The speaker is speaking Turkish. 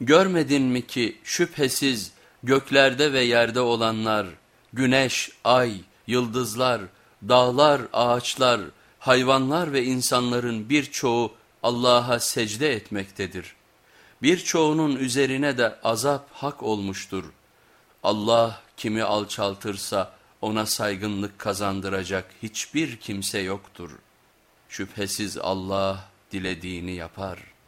Görmedin mi ki şüphesiz göklerde ve yerde olanlar, güneş, ay, yıldızlar, dağlar, ağaçlar, hayvanlar ve insanların birçoğu Allah'a secde etmektedir. Birçoğunun üzerine de azap hak olmuştur. Allah kimi alçaltırsa ona saygınlık kazandıracak hiçbir kimse yoktur. Şüphesiz Allah dilediğini yapar.''